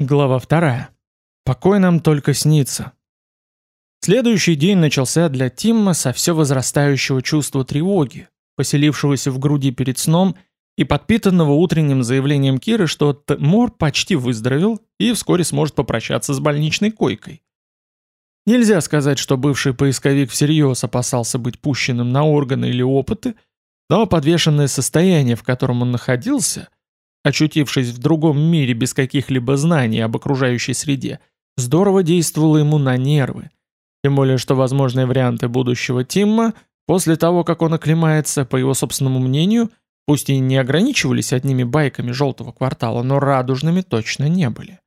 Глава вторая. Покой нам только снится. Следующий день начался для Тимма со все возрастающего чувства тревоги, поселившегося в груди перед сном и подпитанного утренним заявлением Киры, что Тмор почти выздоровел и вскоре сможет попрощаться с больничной койкой. Нельзя сказать, что бывший поисковик всерьез опасался быть пущенным на органы или опыты, но подвешенное состояние, в котором он находился – очутившись в другом мире без каких-либо знаний об окружающей среде, здорово действовало ему на нервы. Тем более, что возможные варианты будущего Тимма, после того, как он оклемается, по его собственному мнению, пусть и не ограничивались одними байками желтого квартала, но радужными точно не были.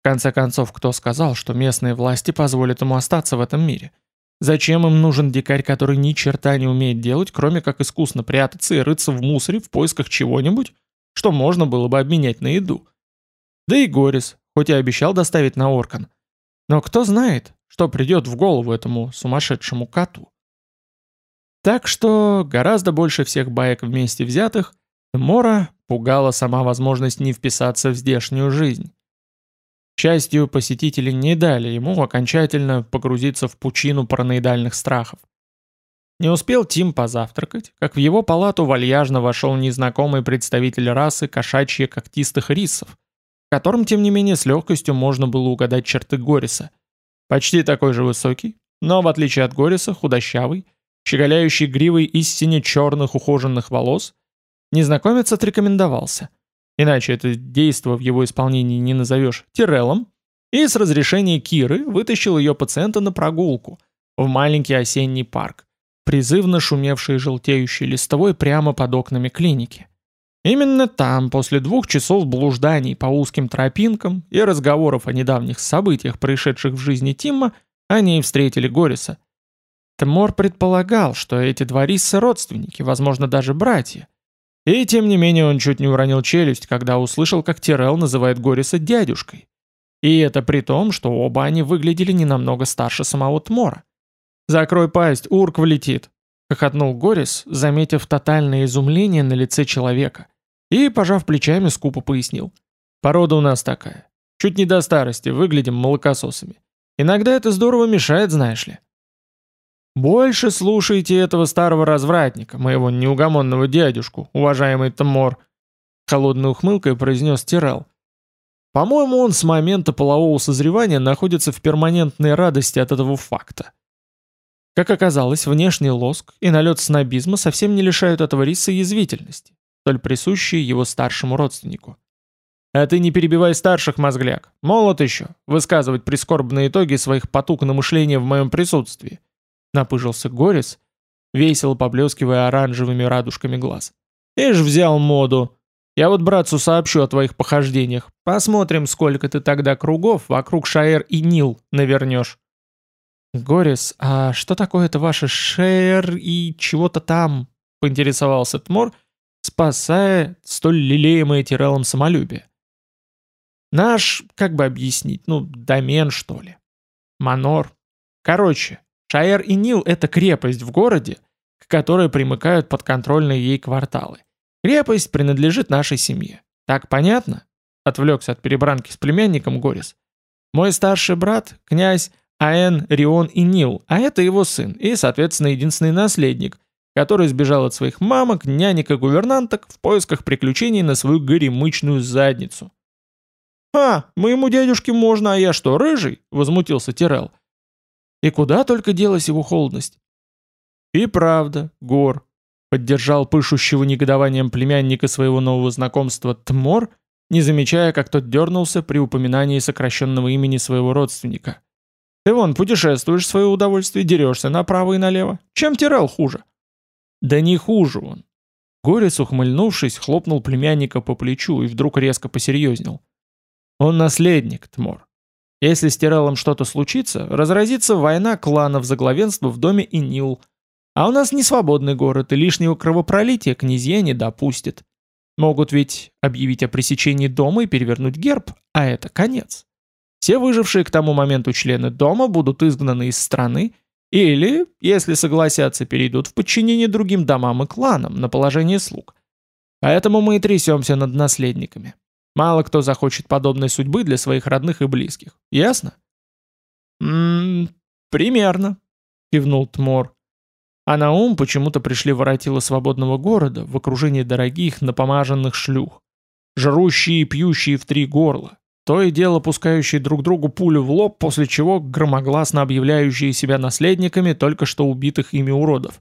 В конце концов, кто сказал, что местные власти позволят ему остаться в этом мире? Зачем им нужен дикарь, который ни черта не умеет делать, кроме как искусно прятаться и рыться в мусоре в поисках чего-нибудь, что можно было бы обменять на еду. Да и Горис, хоть и обещал доставить на Оркан. Но кто знает, что придет в голову этому сумасшедшему коту. Так что гораздо больше всех баек вместе взятых, Мора пугала сама возможность не вписаться в здешнюю жизнь. К счастью, посетители не дали ему окончательно погрузиться в пучину параноидальных страхов. Не успел Тим позавтракать, как в его палату вальяжно вошел незнакомый представитель расы кошачьи когтистых рисов, в тем не менее, с легкостью можно было угадать черты Гориса. Почти такой же высокий, но, в отличие от Гориса, худощавый, щеголяющий гривой истине черных ухоженных волос, незнакомец отрекомендовался. Иначе это действо в его исполнении не назовешь Тиреллом, и с разрешения Киры вытащил ее пациента на прогулку в маленький осенний парк призывно шумевшей желтеющей листовой прямо под окнами клиники. Именно там, после двух часов блужданий по узким тропинкам и разговоров о недавних событиях, происшедших в жизни Тимма, они и встретили Гориса. Тмор предполагал, что эти два риса родственники, возможно, даже братья. И тем не менее он чуть не уронил челюсть, когда услышал, как Тирел называет Гориса дядюшкой. И это при том, что оба они выглядели не намного старше самого Тмора. «Закрой пасть, урк влетит!» — хохотнул Горис, заметив тотальное изумление на лице человека. И, пожав плечами, скупо пояснил. «Порода у нас такая. Чуть не до старости, выглядим молокососами. Иногда это здорово мешает, знаешь ли». «Больше слушайте этого старого развратника, моего неугомонного дядюшку, уважаемый Тамор», — холодной ухмылкой произнес Тирел. «По-моему, он с момента полового созревания находится в перманентной радости от этого факта. Как оказалось, внешний лоск и налет снобизма совсем не лишают этого риса язвительности, столь присущей его старшему родственнику. «А ты не перебивай старших, мозгляк. Молод еще, высказывать прискорбные итоги своих потуг на мышление в моем присутствии», напыжился Горис, весело поблескивая оранжевыми радужками глаз. «Ишь взял моду. Я вот братцу сообщу о твоих похождениях. Посмотрим, сколько ты тогда кругов вокруг Шаэр и Нил навернешь». «Горис, а что такое это ваше шер и чего-то там?» — поинтересовался Тмор, спасая столь лелеемое Тиреллом самолюбие. «Наш, как бы объяснить, ну, домен, что ли. Манор. Короче, Шаэр и Нил — это крепость в городе, к которой примыкают подконтрольные ей кварталы. Крепость принадлежит нашей семье. Так понятно?» — отвлекся от перебранки с племянником Горис. «Мой старший брат, князь Аэн, Рион и Нил, а это его сын и, соответственно, единственный наследник, который сбежал от своих мамок, нянек и гувернанток в поисках приключений на свою горемычную задницу. «А, моему дядюшке можно, а я что, рыжий?» — возмутился Тирел. И куда только делась его холодность. «И правда, Гор», — поддержал пышущего негодованием племянника своего нового знакомства Тмор, не замечая, как тот дернулся при упоминании сокращенного имени своего родственника. Ты вон путешествуешь в свое удовольствие, дерешься направо и налево. Чем Тирел хуже?» «Да не хуже он». Горец, ухмыльнувшись, хлопнул племянника по плечу и вдруг резко посерьезнел. «Он наследник, Тмор. Если с Тирелом что-то случится, разразится война кланов за главенство в доме Инил. А у нас не свободный город, и лишнего кровопролития князья не допустит. Могут ведь объявить о пресечении дома и перевернуть герб, а это конец. Все выжившие к тому моменту члены дома будут изгнаны из страны или, если согласятся, перейдут в подчинение другим домам и кланам на положение слуг. Поэтому мы и трясемся над наследниками. Мало кто захочет подобной судьбы для своих родных и близких. Ясно? «Ммм, примерно», — кивнул Тмор. А на ум почему-то пришли воротила свободного города в окружении дорогих напомаженных шлюх. Жрущие и пьющие в три горла. То и дело пускающие друг другу пулю в лоб, после чего громогласно объявляющие себя наследниками только что убитых ими уродов.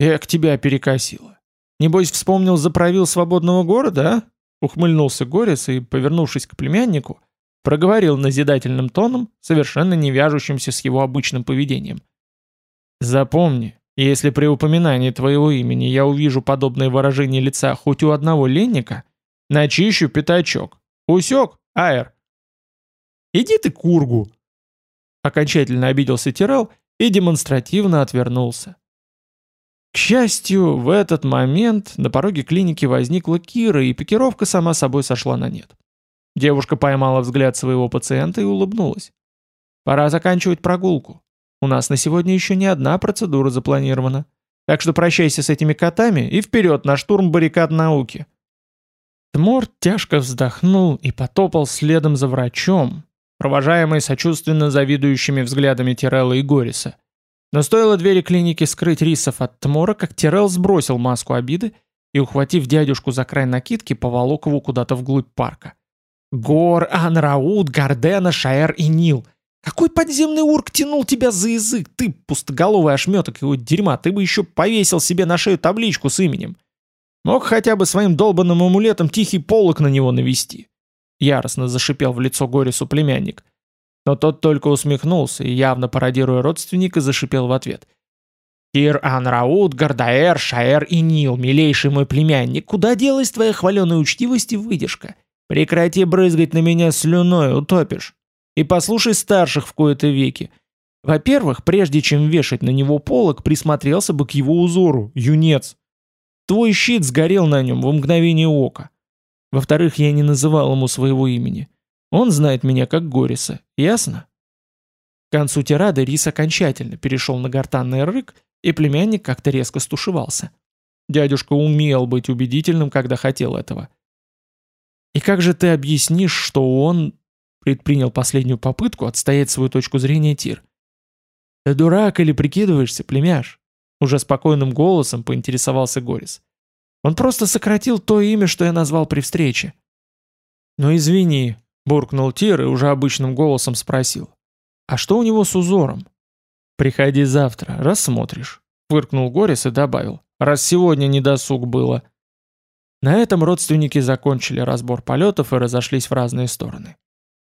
«Эк, тебя перекосило. Небось вспомнил заправил свободного города, а?» Ухмыльнулся Горец и, повернувшись к племяннику, проговорил назидательным тоном, совершенно не вяжущимся с его обычным поведением. «Запомни, если при упоминании твоего имени я увижу подобное выражение лица хоть у одного ленника, начищу пятачок. Усек, Айр?» «Иди ты к ургу!» Окончательно обиделся Тирал и демонстративно отвернулся. К счастью, в этот момент на пороге клиники возникла Кира, и пикировка сама собой сошла на нет. Девушка поймала взгляд своего пациента и улыбнулась. «Пора заканчивать прогулку. У нас на сегодня еще не одна процедура запланирована. Так что прощайся с этими котами и вперед на штурм баррикад науки». Тмор тяжко вздохнул и потопал следом за врачом, провожаемый сочувственно завидующими взглядами Тирелла и Гориса. Но стоило двери клиники скрыть рисов от Тмора, как Тирелл сбросил маску обиды и, ухватив дядюшку за край накидки, поволок его куда-то вглубь парка. «Гор, Анраут, Гардена, Шаэр и Нил! Какой подземный урк тянул тебя за язык? Ты, пустоголовый ошметок его дерьма, ты бы еще повесил себе на шею табличку с именем. Мог хотя бы своим долбанным амулетом тихий полок на него навести!» Яростно зашипел в лицо Горису племянник. Но тот только усмехнулся и, явно пародируя родственника, зашипел в ответ. «Тир Анраут, Гардаэр, Шаэр и Нил, милейший мой племянник, куда делась твоя хваленая учтивость и выдержка? Прекрати брызгать на меня слюной, утопишь. И послушай старших в кои-то веки. Во-первых, прежде чем вешать на него полок, присмотрелся бы к его узору, юнец. Твой щит сгорел на нем в мгновение ока. Во-вторых, я не называл ему своего имени. Он знает меня как Гориса, ясно? К концу тирады Рис окончательно перешел на гортанный рык, и племянник как-то резко стушевался. Дядюшка умел быть убедительным, когда хотел этого. «И как же ты объяснишь, что он...» предпринял последнюю попытку отстоять свою точку зрения Тир. «Ты дурак или прикидываешься, племяш?» Уже спокойным голосом поинтересовался Горис. «Он просто сократил то имя, что я назвал при встрече». «Ну извини, Буркнул Тир и уже обычным голосом спросил. «А что у него с узором?» «Приходи завтра, рассмотришь», — фыркнул Горис и добавил. «Раз сегодня не досуг было». На этом родственники закончили разбор полетов и разошлись в разные стороны.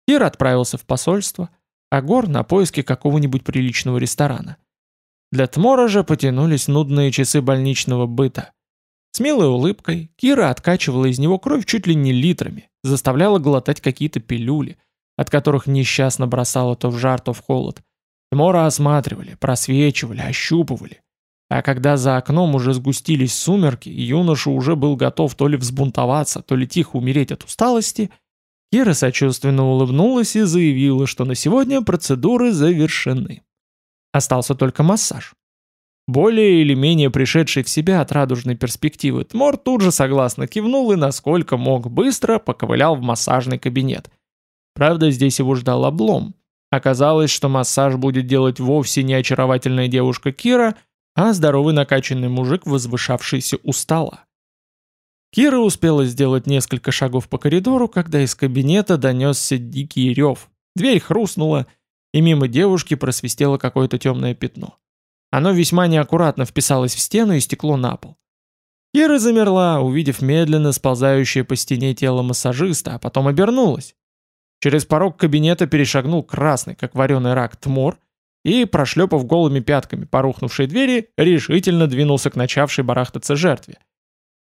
Тир отправился в посольство, а Гор на поиски какого-нибудь приличного ресторана. Для Тмора же потянулись нудные часы больничного быта. С милой улыбкой Кира откачивала из него кровь чуть ли не литрами, заставляла глотать какие-то пилюли, от которых несчастно бросала то в жар, то в холод. Тмора осматривали, просвечивали, ощупывали. А когда за окном уже сгустились сумерки, и юноша уже был готов то ли взбунтоваться, то ли тихо умереть от усталости, Кира сочувственно улыбнулась и заявила, что на сегодня процедуры завершены. Остался только массаж. Более или менее пришедший в себя от радужной перспективы, Тмор тут же согласно кивнул и, насколько мог, быстро поковылял в массажный кабинет. Правда, здесь его ждал облом. Оказалось, что массаж будет делать вовсе не очаровательная девушка Кира, а здоровый накачанный мужик, возвышавшийся у стола. Кира успела сделать несколько шагов по коридору, когда из кабинета донесся дикий рев. Дверь хрустнула, и мимо девушки просвистело какое-то темное пятно. Оно весьма неаккуратно вписалось в стену и стекло на пол. Кира замерла, увидев медленно сползающее по стене тело массажиста, а потом обернулась. Через порог кабинета перешагнул красный, как вареный рак, тмор, и, прошлепав голыми пятками по рухнувшей двери, решительно двинулся к начавшей барахтаться жертве.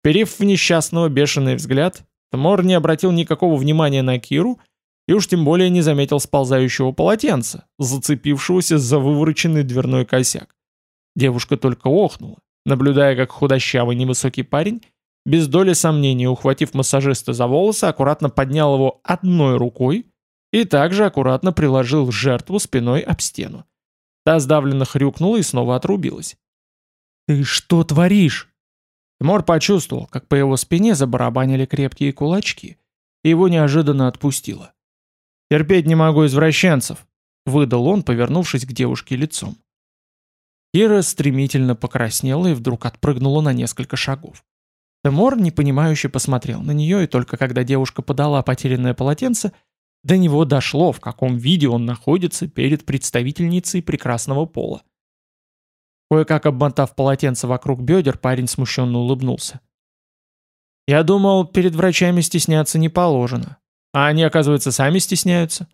Перив в несчастного бешеный взгляд, Тмор не обратил никакого внимания на Киру и уж тем более не заметил сползающего полотенца, зацепившегося за вывороченный дверной косяк. Девушка только охнула, наблюдая, как худощавый невысокий парень, без доли сомнения ухватив массажиста за волосы, аккуратно поднял его одной рукой и также аккуратно приложил жертву спиной об стену. Та сдавленно хрюкнула и снова отрубилась. «Ты что творишь?» Тимур почувствовал, как по его спине забарабанили крепкие кулачки, и его неожиданно отпустило. «Терпеть не могу извращенцев», — выдал он, повернувшись к девушке лицом. Кира стремительно покраснела и вдруг отпрыгнула на несколько шагов. Темор непонимающе посмотрел на нее, и только когда девушка подала потерянное полотенце, до него дошло, в каком виде он находится перед представительницей прекрасного пола. Кое-как обмотав полотенце вокруг бедер, парень смущенно улыбнулся. «Я думал, перед врачами стесняться не положено. А они, оказывается, сами стесняются».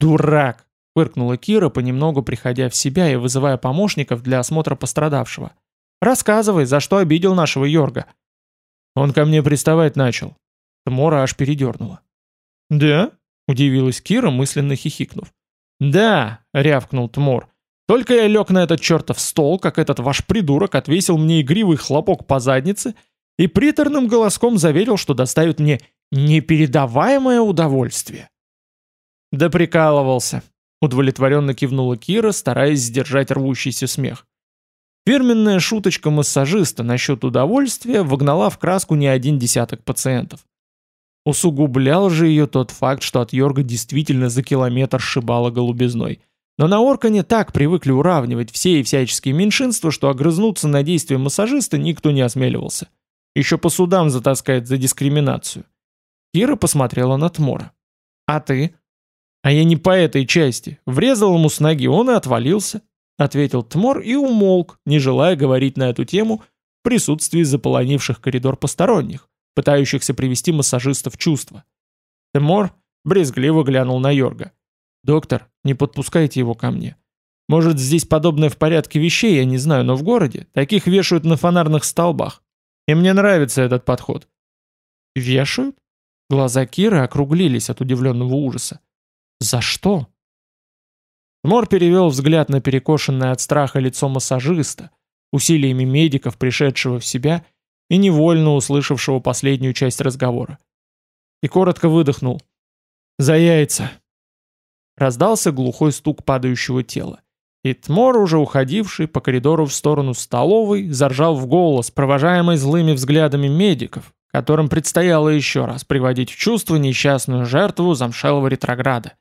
«Дурак!» — фыркнула Кира, понемногу приходя в себя и вызывая помощников для осмотра пострадавшего. «Рассказывай, за что обидел нашего Йорга?» «Он ко мне приставать начал». Тмора аж передернула. «Да?» — удивилась Кира, мысленно хихикнув. «Да!» — рявкнул Тмор. Только я лег на этот чертов стол, как этот ваш придурок отвесил мне игривый хлопок по заднице и приторным голоском заверил, что доставит мне непередаваемое удовольствие. Да прикалывался, удовлетворенно кивнула Кира, стараясь сдержать рвущийся смех. Фирменная шуточка массажиста насчет удовольствия вогнала в краску не один десяток пациентов. Усугублял же ее тот факт, что от Йорга действительно за километр шибало голубизной – но на Оркане так привыкли уравнивать все и всяческие меньшинства, что огрызнуться на действия массажиста никто не осмеливался. Еще по судам затаскает за дискриминацию. Кира посмотрела на Тмора. «А ты?» «А я не по этой части. Врезал ему с ноги, он и отвалился», — ответил Тмор и умолк, не желая говорить на эту тему в присутствии заполонивших коридор посторонних, пытающихся привести массажиста в чувство. Тмор брезгливо глянул на Йорга. «Доктор, не подпускайте его ко мне. Может, здесь подобное в порядке вещей, я не знаю, но в городе таких вешают на фонарных столбах. И мне нравится этот подход». «Вешают?» Глаза Киры округлились от удивленного ужаса. «За что?» Мор перевел взгляд на перекошенное от страха лицо массажиста, усилиями медиков, пришедшего в себя и невольно услышавшего последнюю часть разговора. И коротко выдохнул. «За яйца!» Раздался глухой стук падающего тела. И Тмор, уже уходивший по коридору в сторону столовой, заржал в голос, провожаемый злыми взглядами медиков, которым предстояло еще раз приводить в чувство несчастную жертву замшелого ретрограда.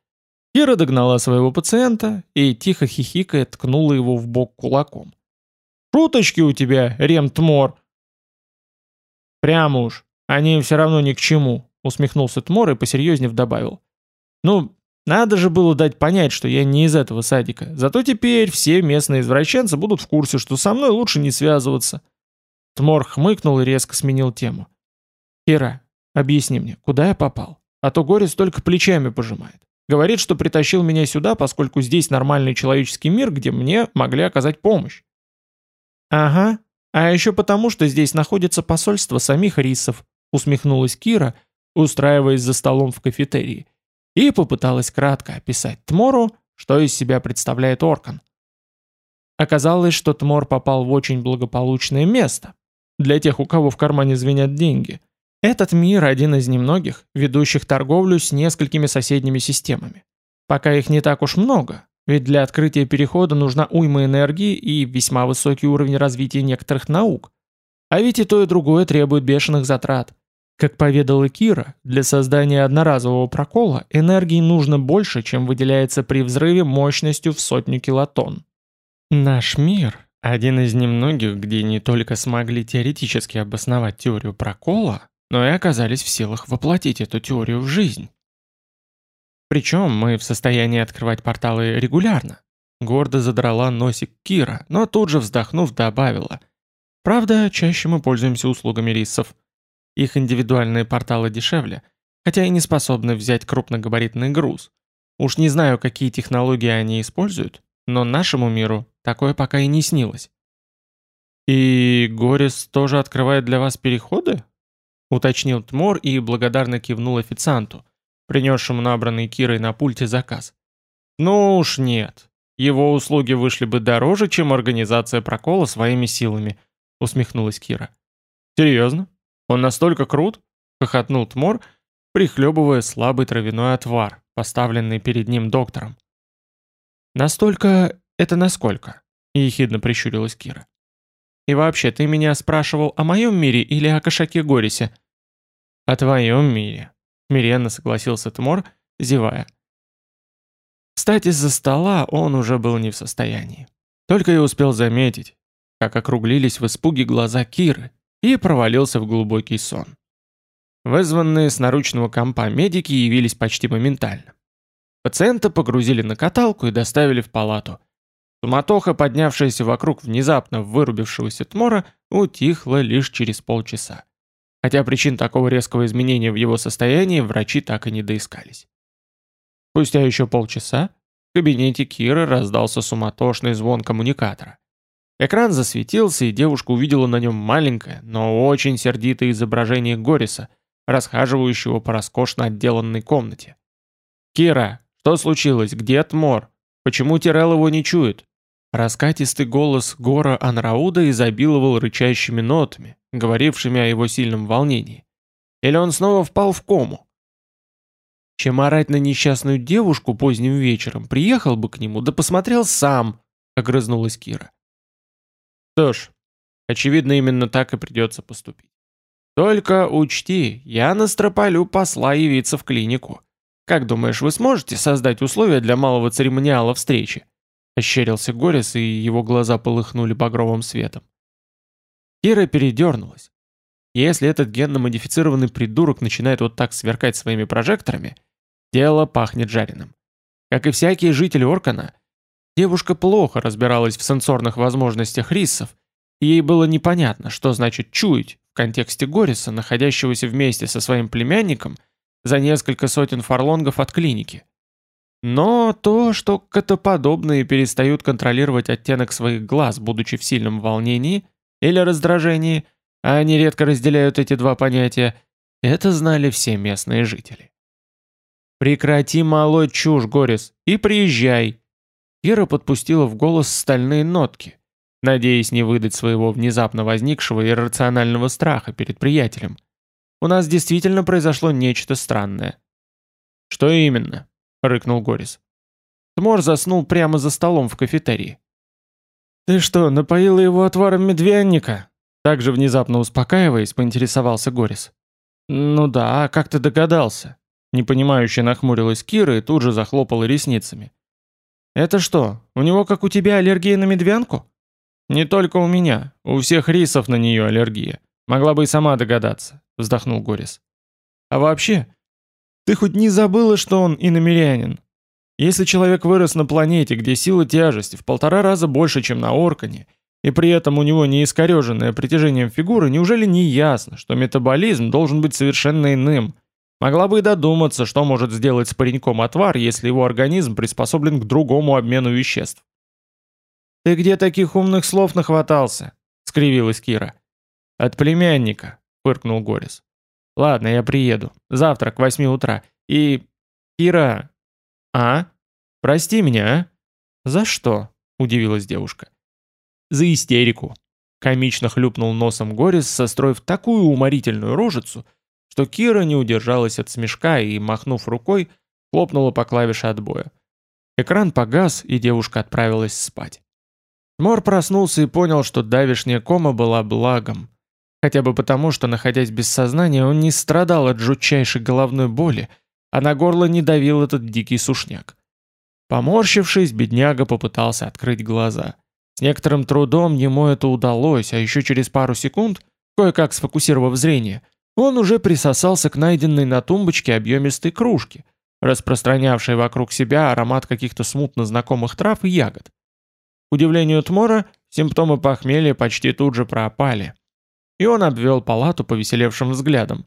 Кира догнала своего пациента и, тихо хихикая, ткнула его в бок кулаком. «Шуточки у тебя, Рем Тмор!» «Прямо уж, они им все равно ни к чему», — усмехнулся Тмор и посерьезнее добавил. «Ну, надо же было дать понять, что я не из этого садика. Зато теперь все местные извращенцы будут в курсе, что со мной лучше не связываться. Тмор хмыкнул и резко сменил тему. «Кира, объясни мне, куда я попал? А то Горец только плечами пожимает. Говорит, что притащил меня сюда, поскольку здесь нормальный человеческий мир, где мне могли оказать помощь». «Ага, а еще потому, что здесь находится посольство самих рисов», усмехнулась Кира, устраиваясь за столом в кафетерии и попыталась кратко описать Тмору, что из себя представляет Оркан. Оказалось, что Тмор попал в очень благополучное место. Для тех, у кого в кармане звенят деньги. Этот мир один из немногих, ведущих торговлю с несколькими соседними системами. Пока их не так уж много, ведь для открытия перехода нужна уйма энергии и весьма высокий уровень развития некоторых наук. А ведь и то, и другое требует бешеных затрат. Как поведала Кира, для создания одноразового прокола энергии нужно больше, чем выделяется при взрыве мощностью в сотню килотонн. Наш мир – один из немногих, где не только смогли теоретически обосновать теорию прокола, но и оказались в силах воплотить эту теорию в жизнь. Причем мы в состоянии открывать порталы регулярно. Гордо задрала носик Кира, но тут же вздохнув добавила. Правда, чаще мы пользуемся услугами риссов. Их индивидуальные порталы дешевле, хотя и не способны взять крупногабаритный груз. Уж не знаю, какие технологии они используют, но нашему миру такое пока и не снилось. «И Горис тоже открывает для вас переходы?» Уточнил Тмор и благодарно кивнул официанту, принесшему набранный Кирой на пульте заказ. «Ну уж нет. Его услуги вышли бы дороже, чем организация прокола своими силами», усмехнулась Кира. «Серьезно? «Он настолько крут?» — хохотнул Тмор, прихлебывая слабый травяной отвар, поставленный перед ним доктором. «Настолько... это насколько?» — ехидно прищурилась Кира. «И вообще, ты меня спрашивал о моем мире или о кошаке Горисе?» «О твоем мире», — смиренно согласился Тмор, зевая. Встать из-за стола он уже был не в состоянии. Только и успел заметить, как округлились в испуге глаза Киры, и провалился в глубокий сон. Вызванные с наручного компа медики явились почти моментально. Пациента погрузили на каталку и доставили в палату. Суматоха, поднявшаяся вокруг внезапно вырубившегося Тмора, утихла лишь через полчаса. Хотя причин такого резкого изменения в его состоянии врачи так и не доискались. Спустя еще полчаса в кабинете Киры раздался суматошный звон коммуникатора. Экран засветился, и девушка увидела на нем маленькое, но очень сердитое изображение Гориса, расхаживающего по роскошно отделанной комнате. «Кира, что случилось? Где Тмор? Почему Тирел его не чует?» Раскатистый голос Гора Анрауда изобиловал рычащими нотами, говорившими о его сильном волнении. Или он снова впал в кому? Чем орать на несчастную девушку поздним вечером, приехал бы к нему, да посмотрел сам, огрызнулась Кира. Что ж, очевидно, именно так и придется поступить. Только учти, я настропалю посла явиться в клинику. Как думаешь, вы сможете создать условия для малого церемониала встречи? Ощерился Горис, и его глаза полыхнули багровым светом. Кира передернулась. Если этот генно-модифицированный придурок начинает вот так сверкать своими прожекторами, дело пахнет жареным. Как и всякие жители Оркана, девушка плохо разбиралась в сенсорных возможностях риссов, и ей было непонятно, что значит «чуять» в контексте Гориса, находящегося вместе со своим племянником за несколько сотен фарлонгов от клиники. Но то, что котоподобные перестают контролировать оттенок своих глаз, будучи в сильном волнении или раздражении – а они редко разделяют эти два понятия, это знали все местные жители. «Прекрати молоть чушь, Горис, и приезжай!» Ира подпустила в голос стальные нотки, надеясь не выдать своего внезапно возникшего иррационального страха перед приятелем. «У нас действительно произошло нечто странное». «Что именно?» — рыкнул Горис. Тмор заснул прямо за столом в кафетерии. «Ты что, напоила его отваром медвянника?» Также внезапно успокаиваясь, поинтересовался Горис. «Ну да, как ты догадался?» Непонимающе нахмурилась Кира и тут же захлопала ресницами. «Это что, у него как у тебя аллергия на медвянку?» «Не только у меня, у всех рисов на нее аллергия. Могла бы и сама догадаться», — вздохнул Горис. «А вообще, ты хоть не забыла, что он иномерянин? Если человек вырос на планете, где сила тяжести в полтора раза больше, чем на Оркане, и при этом у него не искореженное притяжением фигуры, неужели не ясно, что метаболизм должен быть совершенно иным? Могла бы и додуматься, что может сделать с пареньком отвар, если его организм приспособлен к другому обмену веществ. «Ты где таких умных слов нахватался?» — скривилась Кира. «От племянника», — фыркнул Горис. «Ладно, я приеду. Завтра к восьми утра. И... Кира...» «А? Прости меня, а?» «За что?» — удивилась девушка. За истерику. Комично хлюпнул носом Горис, состроив такую уморительную рожицу, что Кира не удержалась от смешка и, махнув рукой, хлопнула по клавише отбоя. Экран погас, и девушка отправилась спать. Мор проснулся и понял, что давишняя кома была благом. Хотя бы потому, что, находясь без сознания, он не страдал от жутчайшей головной боли, а на горло не давил этот дикий сушняк. Поморщившись, бедняга попытался открыть глаза. С некоторым трудом ему это удалось, а еще через пару секунд, кое-как сфокусировав зрение, он уже присосался к найденной на тумбочке объемистой кружке, распространявшей вокруг себя аромат каких-то смутно знакомых трав и ягод. К удивлению Тмора, симптомы похмелья почти тут же пропали, и он обвел палату повеселевшим взглядом.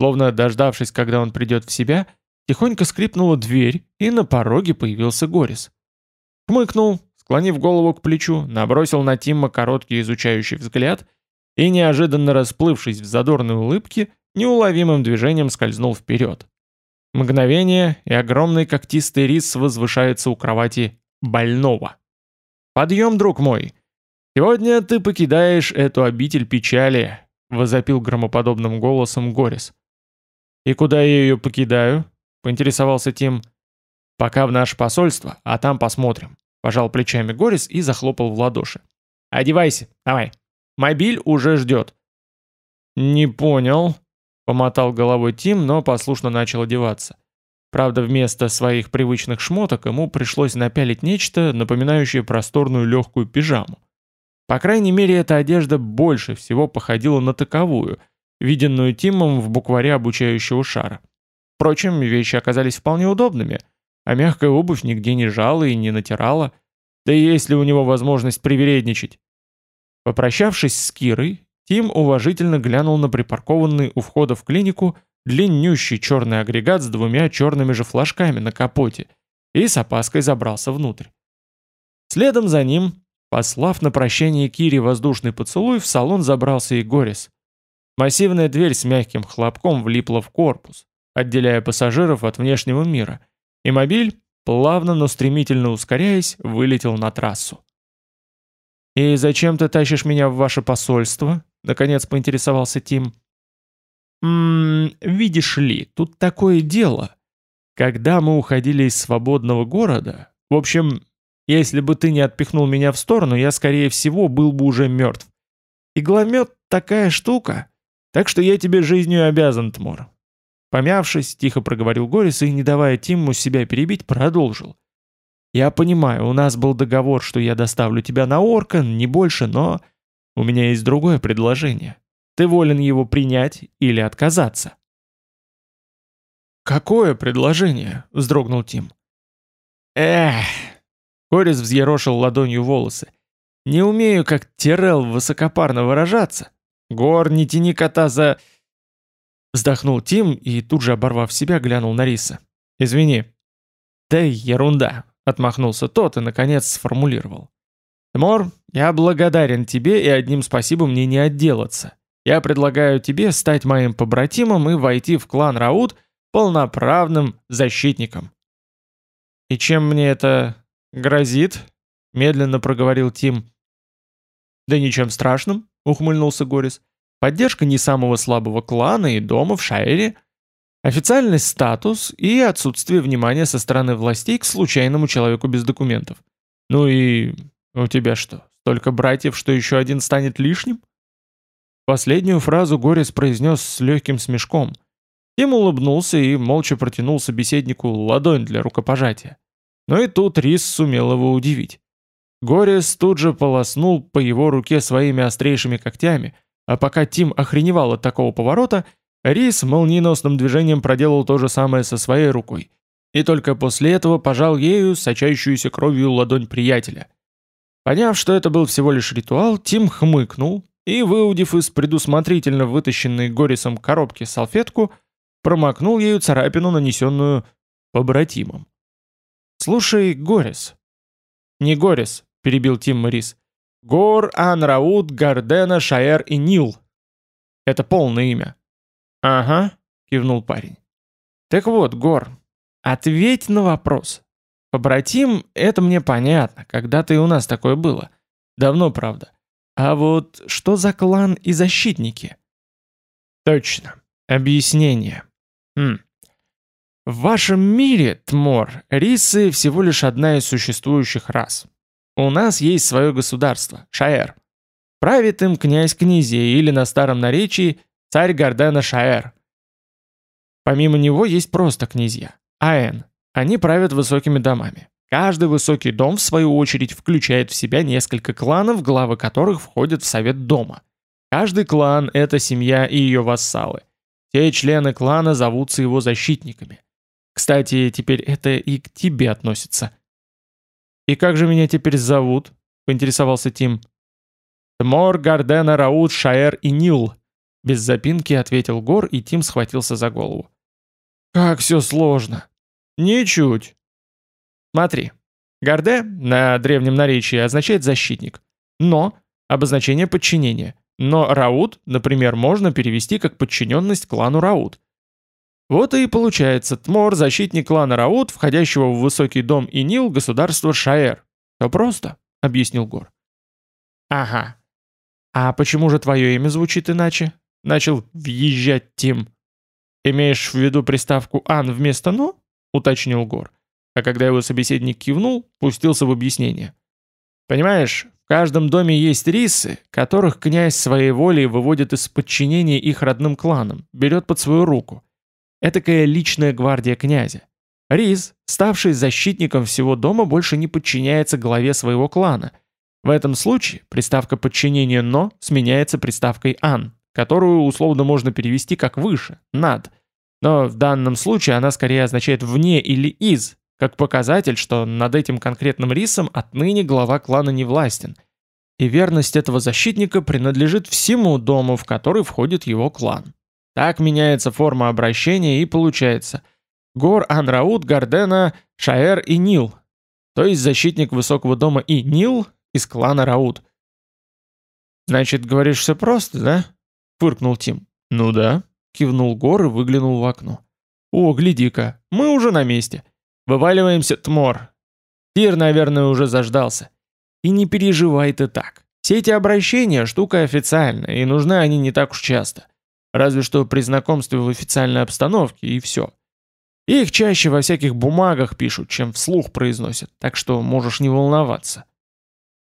Словно дождавшись, когда он придет в себя, тихонько скрипнула дверь, и на пороге появился Горис. Хмыкнул, склонив голову к плечу, набросил на Тимма короткий изучающий взгляд и, неожиданно расплывшись в задорной улыбке, неуловимым движением скользнул вперед. Мгновение, и огромный когтистый рис возвышается у кровати больного. «Подъем, друг мой! Сегодня ты покидаешь эту обитель печали», — возопил громоподобным голосом Горис. «И куда я ее покидаю?» — поинтересовался Тим. «Пока в наше посольство, а там посмотрим. Пожал плечами Горис и захлопал в ладоши. «Одевайся, давай. Мобиль уже ждет». «Не понял». Помотал головой Тим, но послушно начал одеваться. Правда, вместо своих привычных шмоток ему пришлось напялить нечто, напоминающее просторную легкую пижаму. По крайней мере, эта одежда больше всего походила на таковую, виденную Тимом в букваре обучающего шара. Впрочем, вещи оказались вполне удобными, а мягкая обувь нигде не жала и не натирала, да и есть ли у него возможность привередничать. Попрощавшись с Кирой, Тим уважительно глянул на припаркованный у входа в клинику длиннющий черный агрегат с двумя черными же флажками на капоте и с опаской забрался внутрь. Следом за ним, послав на прощание Кире воздушный поцелуй, в салон забрался и Горис. Массивная дверь с мягким хлопком влипла в корпус, отделяя пассажиров от внешнего мира, и мобиль, плавно, но стремительно ускоряясь, вылетел на трассу. «И зачем ты тащишь меня в ваше посольство?» — наконец поинтересовался Тим. «Ммм, видишь ли, тут такое дело. Когда мы уходили из свободного города... В общем, если бы ты не отпихнул меня в сторону, я, скорее всего, был бы уже мертв. Игломет — такая штука, так что я тебе жизнью обязан, Тмор». Помявшись, тихо проговорил Горис и, не давая Тимму себя перебить, продолжил. «Я понимаю, у нас был договор, что я доставлю тебя на Оркан, не больше, но... У меня есть другое предложение. Ты волен его принять или отказаться. «Какое предложение?» — вздрогнул Тим. «Эх!» — Корис взъерошил ладонью волосы. «Не умею, как Терел высокопарно выражаться. Гор, не тяни кота за...» Вздохнул Тим и тут же, оборвав себя, глянул на Риса. «Извини». «Да ерунда», — отмахнулся тот и, наконец, сформулировал. «Тмор, я благодарен тебе, и одним спасибо мне не отделаться. Я предлагаю тебе стать моим побратимом и войти в клан Раут полноправным защитником». «И чем мне это грозит?» — медленно проговорил Тим. «Да ничем страшным», — ухмыльнулся Горис. «Поддержка не самого слабого клана и дома в Шайре, официальный статус и отсутствие внимания со стороны властей к случайному человеку без документов. Ну и у тебя что, столько братьев, что еще один станет лишним?» Последнюю фразу Горец произнес с легким смешком. Тим улыбнулся и молча протянул собеседнику ладонь для рукопожатия. Но и тут Рис сумел его удивить. Горец тут же полоснул по его руке своими острейшими когтями, а пока Тим охреневал от такого поворота, Рис молниеносным движением проделал то же самое со своей рукой. И только после этого пожал ею сочающуюся кровью ладонь приятеля. Поняв, что это был всего лишь ритуал, Тим хмыкнул, и, выудив из предусмотрительно вытащенной Горисом коробки салфетку, промокнул ею царапину, нанесенную побратимом. «Слушай, Горис». «Не Горис», — перебил Тим Морис. «Гор, Анраут, Гардена, Шаэр и Нил». Это полное имя. «Ага», — кивнул парень. «Так вот, Гор, ответь на вопрос. Побратим, это мне понятно, когда-то и у нас такое было. Давно, правда. А вот что за клан и защитники? Точно. Объяснение. Хм. В вашем мире, Тмор, рисы всего лишь одна из существующих рас. У нас есть свое государство, Шаэр. Правит им князь князей или на старом наречии царь Гордена Шаэр. Помимо него есть просто князья, Аэн. Они правят высокими домами. Каждый высокий дом, в свою очередь, включает в себя несколько кланов, главы которых входят в совет дома. Каждый клан – это семья и ее вассалы. Все члены клана зовутся его защитниками. Кстати, теперь это и к тебе относится. «И как же меня теперь зовут?» – поинтересовался Тим. «Тмор, Гардена, Раут, Шаэр и Нил», – без запинки ответил Гор, и Тим схватился за голову. «Как все сложно!» «Ничуть!» Смотри, Гарде на древнем наречии означает «защитник», но – обозначение подчинения, но Раут, например, можно перевести как подчиненность клану Раут. Вот и получается Тмор – защитник клана Раут, входящего в высокий дом и Нил государства Шаэр. Все просто, объяснил Гор. Ага. А почему же твое имя звучит иначе? Начал въезжать Тим. Имеешь в виду приставку «ан» вместо «но»? Уточнил Гор а когда его собеседник кивнул, пустился в объяснение. «Понимаешь, В каждом доме есть рисы, которых князь своей волей выводит из подчинения их родным кланам, берет под свою руку. Этакая личная гвардия князя. Рис, ставший защитником всего дома, больше не подчиняется главе своего клана. В этом случае приставка подчинения «но» сменяется приставкой «ан», которую условно можно перевести как «выше», «над». Но в данном случае она скорее означает «вне» или «из», как показатель, что над этим конкретным рисом отныне глава клана не властен, и верность этого защитника принадлежит всему дому, в который входит его клан. Так меняется форма обращения и получается Гор Анраут, Гардена, Шаэр и Нил, то есть защитник высокого дома и Нил из клана Раут. «Значит, говоришь, все просто, да?» — фыркнул Тим. «Ну да», — кивнул Гор и выглянул в окно. «О, гляди-ка, мы уже на месте». Вываливаемся, Тмор. Тир, наверное, уже заждался. И не переживай ты так. Все эти обращения – штука официальная, и нужны они не так уж часто. Разве что при знакомстве в официальной обстановке, и все. Их чаще во всяких бумагах пишут, чем вслух произносят, так что можешь не волноваться.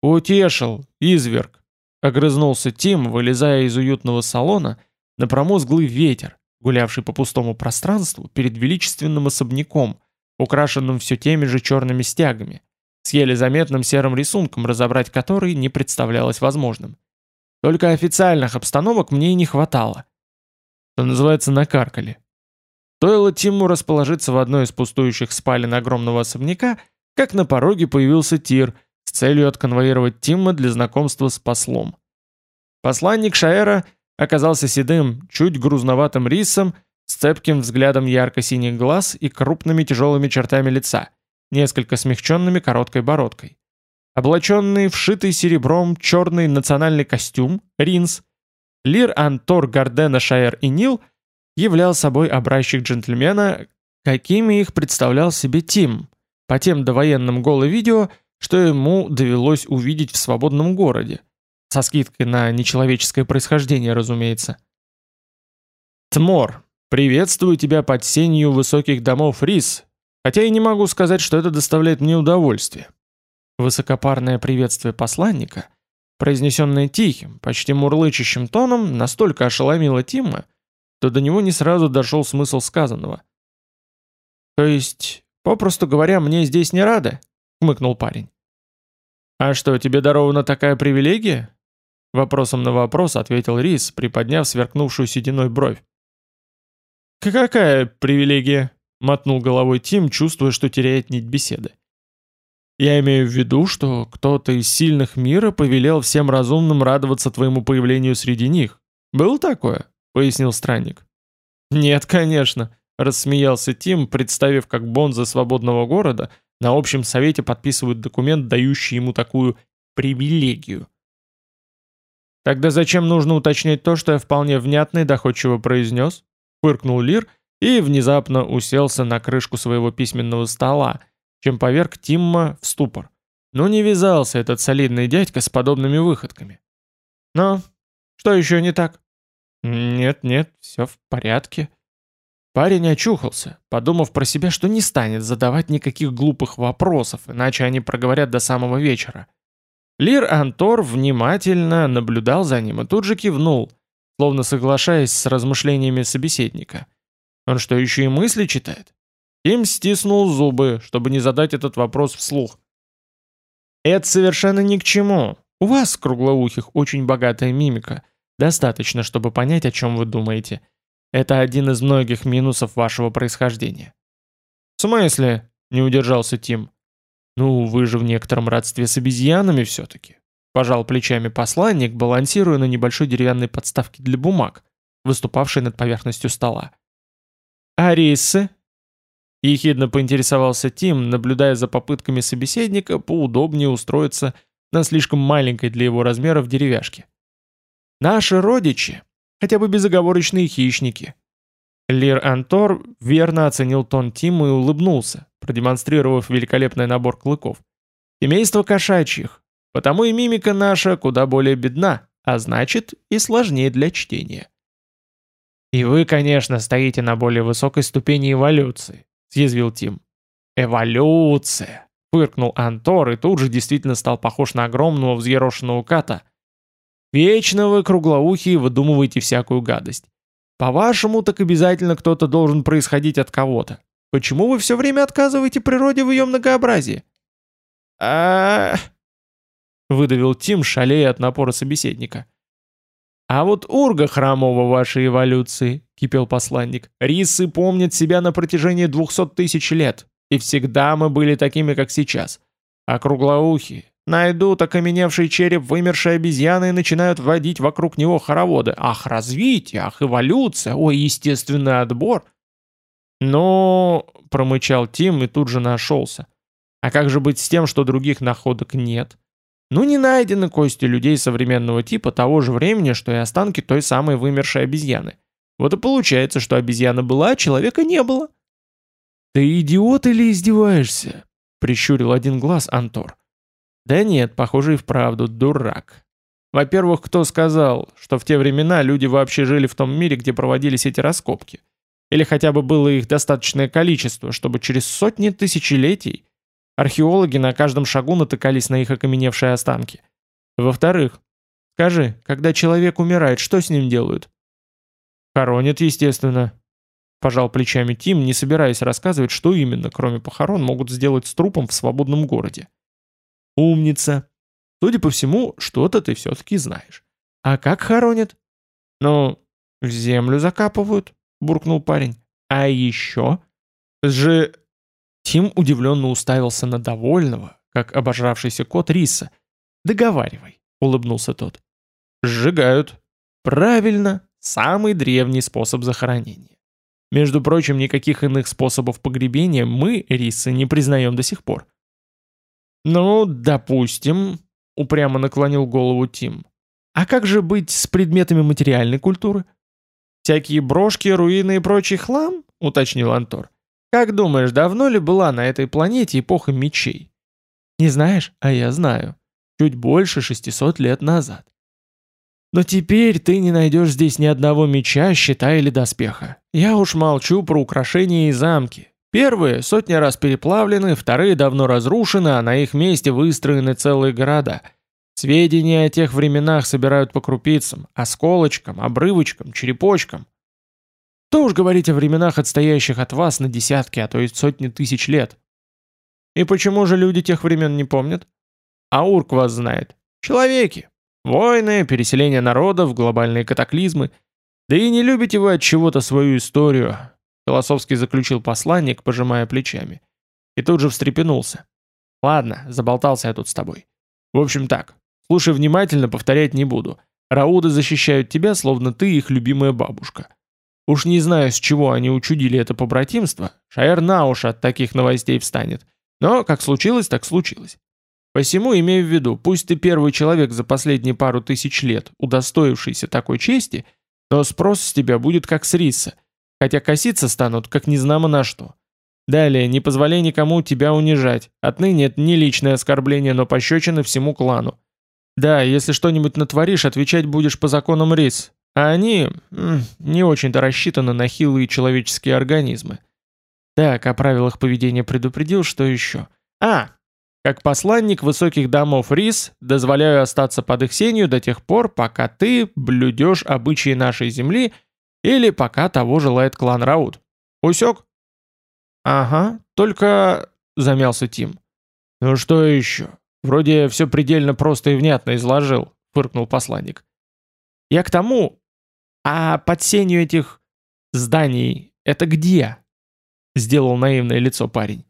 «Утешил, изверг!» — огрызнулся Тим, вылезая из уютного салона на промозглый ветер, гулявший по пустому пространству перед величественным особняком, украшенным все теми же черными стягами, с еле заметным серым рисунком, разобрать который не представлялось возможным. Только официальных обстановок мне и не хватало. Что называется, накаркали. Стоило Тиму расположиться в одной из пустующих спален огромного особняка, как на пороге появился Тир с целью отконвоировать Тима для знакомства с послом. Посланник Шаэра оказался седым, чуть грузноватым рисом с цепким взглядом ярко-синих глаз и крупными тяжелыми чертами лица, несколько смягченными короткой бородкой. Облаченный, вшитый серебром, черный национальный костюм, ринс, Лир Антор Гардена Шаер и Нил являл собой образчик джентльмена, какими их представлял себе Тим, по тем довоенным голо-видео, что ему довелось увидеть в свободном городе, со скидкой на нечеловеческое происхождение, разумеется. Тмор, «Приветствую тебя под сенью высоких домов, Рис, хотя и не могу сказать, что это доставляет мне удовольствие». Высокопарное приветствие посланника, произнесенное тихим, почти мурлычащим тоном, настолько ошеломило Тима, что до него не сразу дошел смысл сказанного. «То есть, попросту говоря, мне здесь не рады?» — хмыкнул парень. «А что, тебе дарована такая привилегия?» Вопросом на вопрос ответил Рис, приподняв сверкнувшую сединой бровь. «Какая привилегия?» — мотнул головой Тим, чувствуя, что теряет нить беседы. «Я имею в виду, что кто-то из сильных мира повелел всем разумным радоваться твоему появлению среди них. Было такое?» — пояснил странник. «Нет, конечно», — рассмеялся Тим, представив, как Бонза свободного города на общем совете подписывают документ, дающий ему такую привилегию. «Тогда зачем нужно уточнять то, что я вполне внятно и доходчиво произнес?» Фыркнул Лир и внезапно уселся на крышку своего письменного стола, чем поверг Тимма в ступор. Но не вязался этот солидный дядька с подобными выходками. «Но, что еще не так?» «Нет, нет, все в порядке». Парень очухался, подумав про себя, что не станет задавать никаких глупых вопросов, иначе они проговорят до самого вечера. Лир Антор внимательно наблюдал за ним и тут же кивнул – словно соглашаясь с размышлениями собеседника. Он что, еще и мысли читает? Им стиснул зубы, чтобы не задать этот вопрос вслух. «Это совершенно ни к чему. У вас, круглоухих, очень богатая мимика. Достаточно, чтобы понять, о чем вы думаете. Это один из многих минусов вашего происхождения». «В смысле?» — не удержался Тим. «Ну, вы же в некотором родстве с обезьянами все-таки. Пожал плечами посланник, балансируя на небольшой деревянной подставке для бумаг, выступавшей над поверхностью стола. «Арисы?» Ехидно поинтересовался Тим, наблюдая за попытками собеседника поудобнее устроиться на слишком маленькой для его размеров деревяшке. «Наши родичи, хотя бы безоговорочные хищники». Лир Антор верно оценил тон Тима и улыбнулся, продемонстрировав великолепный набор клыков. «Семейство кошачьих, Потому и мимика наша куда более бедна, а значит и сложнее для чтения. «И вы, конечно, стоите на более высокой ступени эволюции», — съязвил Тим. «Эволюция», — Фыркнул Антор и тут же действительно стал похож на огромного взъерошенного кота. Вечно вы, круглоухие, выдумываете всякую гадость. По-вашему, так обязательно кто-то должен происходить от кого-то. Почему вы все время отказываете природе в ее многообразии? а выдавил Тим, шалея от напора собеседника. «А вот урга храмова вашей эволюции», — кипел посланник, — «рисы помнят себя на протяжении двухсот тысяч лет, и всегда мы были такими, как сейчас. А круглоухие найдут окаменевший череп вымершей обезьяны и начинают вводить вокруг него хороводы. Ах, развитие, ах, эволюция, ой, естественный отбор». «Ну...» — промычал Тим и тут же нашелся. «А как же быть с тем, что других находок нет?» Ну не найдены кости людей современного типа того же времени, что и останки той самой вымершей обезьяны. Вот и получается, что обезьяна была, а человека не было. «Ты идиот или издеваешься?» — прищурил один глаз Антор. «Да нет, похоже и вправду, дурак. Во-первых, кто сказал, что в те времена люди вообще жили в том мире, где проводились эти раскопки? Или хотя бы было их достаточное количество, чтобы через сотни тысячелетий Археологи на каждом шагу натыкались на их окаменевшие останки. Во-вторых, скажи, когда человек умирает, что с ним делают? Хоронят, естественно. Пожал плечами Тим, не собираясь рассказывать, что именно, кроме похорон, могут сделать с трупом в свободном городе. Умница. Судя по всему, что-то ты все-таки знаешь. А как хоронят? Ну, в землю закапывают, буркнул парень. А еще? Же Тим удивленно уставился на довольного, как обожравшийся кот риса. «Договаривай», — улыбнулся тот. «Сжигают». «Правильно, самый древний способ захоронения. Между прочим, никаких иных способов погребения мы, рисы, не признаем до сих пор». «Ну, допустим», — упрямо наклонил голову Тим. «А как же быть с предметами материальной культуры?» «Всякие брошки, руины и прочий хлам?» — уточнил Антор. Как думаешь, давно ли была на этой планете эпоха мечей? Не знаешь? А я знаю. Чуть больше 600 лет назад. Но теперь ты не найдешь здесь ни одного меча, щита или доспеха. Я уж молчу про украшения и замки. Первые сотни раз переплавлены, вторые давно разрушены, а на их месте выстроены целые города. Сведения о тех временах собирают по крупицам, осколочкам, обрывочкам, черепочкам. Что уж говорить о временах, отстоящих от вас на десятки, а то и сотни тысяч лет. И почему же люди тех времен не помнят? А Урк вас знает. Человеки. Войны, переселение народов, глобальные катаклизмы. Да и не любите вы от чего-то свою историю, философски заключил посланник, пожимая плечами. И тут же встрепенулся. Ладно, заболтался я тут с тобой. В общем так, слушай внимательно, повторять не буду. Рауды защищают тебя, словно ты их любимая бабушка. Уж не знаю, с чего они учудили это побратимство, Шаэр на уши от таких новостей встанет. Но как случилось, так случилось. Посему имею в виду, пусть ты первый человек за последние пару тысяч лет, удостоившийся такой чести, но спрос с тебя будет как с риса, хотя коситься станут как незнамо на что. Далее, не позволяй никому тебя унижать. Отныне это не личное оскорбление, но пощечина всему клану. Да, если что-нибудь натворишь, отвечать будешь по законам рис, а они не очень-то рассчитаны на хилые человеческие организмы. Так, о правилах поведения предупредил, что еще? А, как посланник высоких домов Рис, дозволяю остаться под их сенью до тех пор, пока ты блюдешь обычаи нашей земли или пока того желает клан Раут. Усек? Ага, только... Замялся Тим. Ну что еще? Вроде все предельно просто и внятно изложил, фыркнул посланник. Я к тому, а под сенью этих зданий это где? Сделал наивное лицо парень.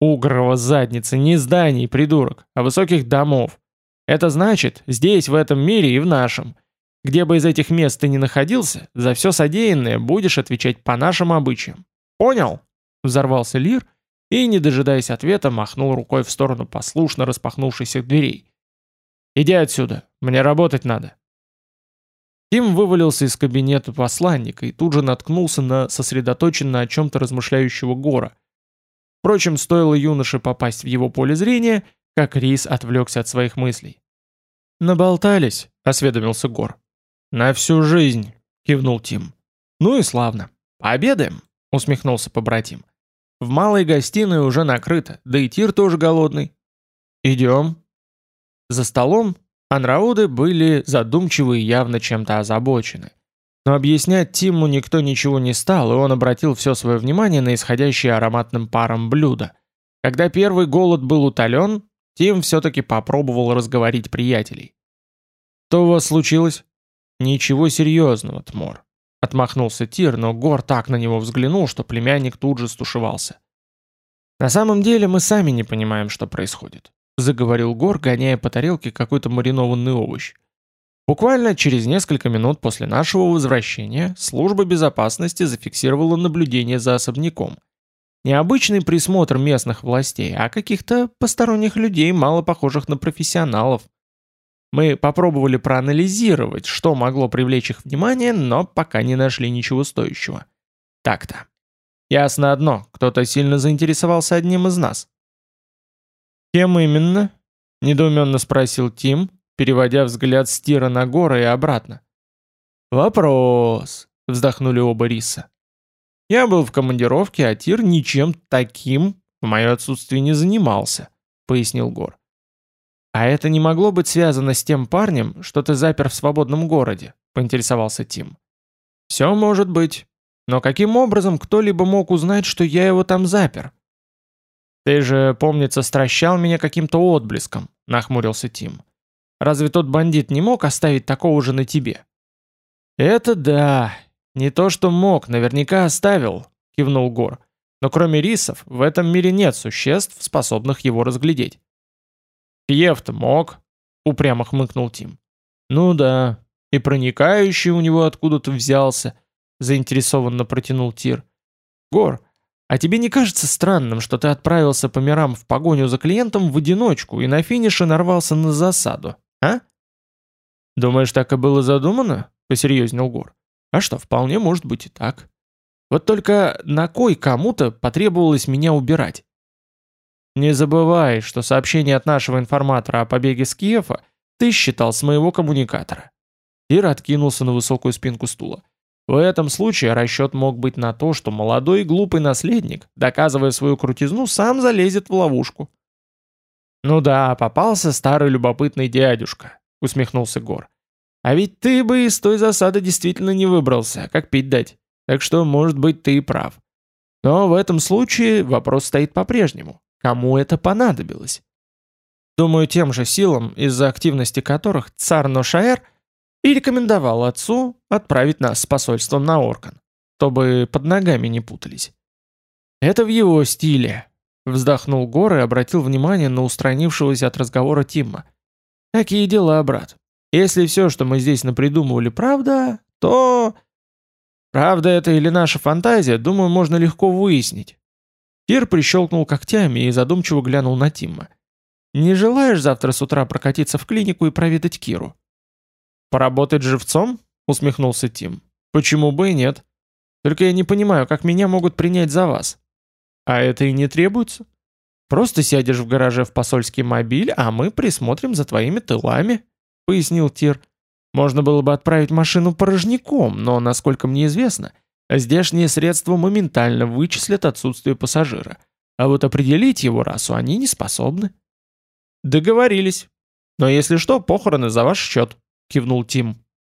Угрова задница, не зданий, придурок, а высоких домов. Это значит, здесь, в этом мире и в нашем. Где бы из этих мест ты ни находился, за все содеянное будешь отвечать по нашим обычаям. Понял? Взорвался Лир и, не дожидаясь ответа, махнул рукой в сторону послушно распахнувшихся дверей. «Иди отсюда, мне работать надо». Тим вывалился из кабинета посланника и тут же наткнулся на сосредоточенно о чем-то размышляющего Гора. Впрочем, стоило юноше попасть в его поле зрения, как Рис отвлекся от своих мыслей. «Наболтались», — осведомился Гор. «На всю жизнь», — кивнул Тим. «Ну и славно. Пообедаем», — усмехнулся побратим. В малой гостиной уже накрыто, да и Тир тоже голодный. Идем. За столом Анрауды были задумчивы и явно чем-то озабочены. Но объяснять Тиму никто ничего не стал, и он обратил все свое внимание на исходящее ароматным паром блюдо. Когда первый голод был утолен, Тим все-таки попробовал разговорить приятелей. «Что у вас случилось?» «Ничего серьезного, Тмор», — отмахнулся Тир, но Гор так на него взглянул, что племянник тут же стушевался. «На самом деле мы сами не понимаем, что происходит», — заговорил Гор, гоняя по тарелке какой-то маринованный овощ. Буквально через несколько минут после нашего возвращения служба безопасности зафиксировала наблюдение за особняком. Необычный присмотр местных властей, а каких-то посторонних людей, мало похожих на профессионалов. Мы попробовали проанализировать, что могло привлечь их внимание, но пока не нашли ничего стоящего. Так-то. Ясно одно, кто-то сильно заинтересовался одним из нас. «Кем именно?» – недоуменно спросил Тим, переводя взгляд с Тира на горы и обратно. «Вопрос», – вздохнули оба Риса. «Я был в командировке, а Тир ничем таким в мое отсутствие не занимался», – пояснил Гор. «А это не могло быть связано с тем парнем, что ты запер в свободном городе?» — поинтересовался Тим. «Все может быть. Но каким образом кто-либо мог узнать, что я его там запер?» «Ты же, помнится, стращал меня каким-то отблеском», — нахмурился Тим. «Разве тот бандит не мог оставить такого же на тебе?» «Это да. Не то, что мог, наверняка оставил», — кивнул Гор. «Но кроме рисов, в этом мире нет существ, способных его разглядеть». «Пьев-то мог», — упрямо хмыкнул Тим. «Ну да, и проникающий у него откуда-то взялся», — заинтересованно протянул Тир. «Гор, а тебе не кажется странным, что ты отправился по мирам в погоню за клиентом в одиночку и на финише нарвался на засаду, а?» «Думаешь, так и было задумано?» — посерьезнел Гор. «А что, вполне может быть и так. Вот только на кой кому-то потребовалось меня убирать? Не забывай, что сообщение от нашего информатора о побеге с Киева ты считал с моего коммуникатора. Ир откинулся на высокую спинку стула. В этом случае расчет мог быть на то, что молодой и глупый наследник, доказывая свою крутизну, сам залезет в ловушку. «Ну да, попался старый любопытный дядюшка», — усмехнулся Гор. «А ведь ты бы из той засады действительно не выбрался, как пить дать. Так что, может быть, ты и прав. Но в этом случае вопрос стоит по-прежнему. Кому это понадобилось? Думаю, тем же силам, из-за активности которых царь Ношаэр и рекомендовал отцу отправить нас с посольством на Оркан, чтобы под ногами не путались. Это в его стиле, вздохнул Гор и обратил внимание на устранившегося от разговора Тимма. Такие дела, брат. Если все, что мы здесь напридумывали, правда, то... Правда это или наша фантазия, думаю, можно легко выяснить. Кир прищелкнул когтями и задумчиво глянул на Тимма. «Не желаешь завтра с утра прокатиться в клинику и проведать Киру?» «Поработать живцом?» — усмехнулся Тим. «Почему бы и нет? Только я не понимаю, как меня могут принять за вас. А это и не требуется. Просто сядешь в гараже в посольский мобиль, а мы присмотрим за твоими тылами», — пояснил Тир. «Можно было бы отправить машину порожняком, но, насколько мне известно, — Здешние средства моментально вычислят отсутствие пассажира, а вот определить его расу они не способны. Договорились. Но если что, похороны за ваш счет, кивнул Тим.